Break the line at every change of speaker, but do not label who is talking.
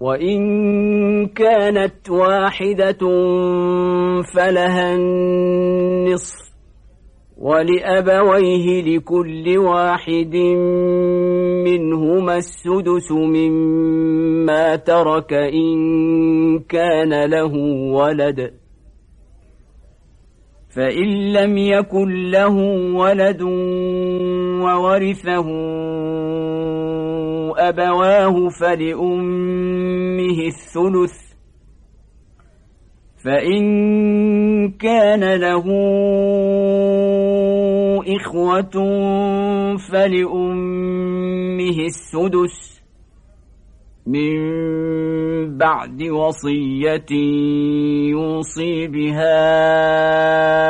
وإن كانت واحدة فلها النصف ولأبويه لكل واحد منهما السدس مما ترك إن كان له ولد. فإن لم يكن له ولد وورثه أبواه فلأمه الثلث فإن كان له إخوة فلأمه السدس من بعد وصية يوصي بها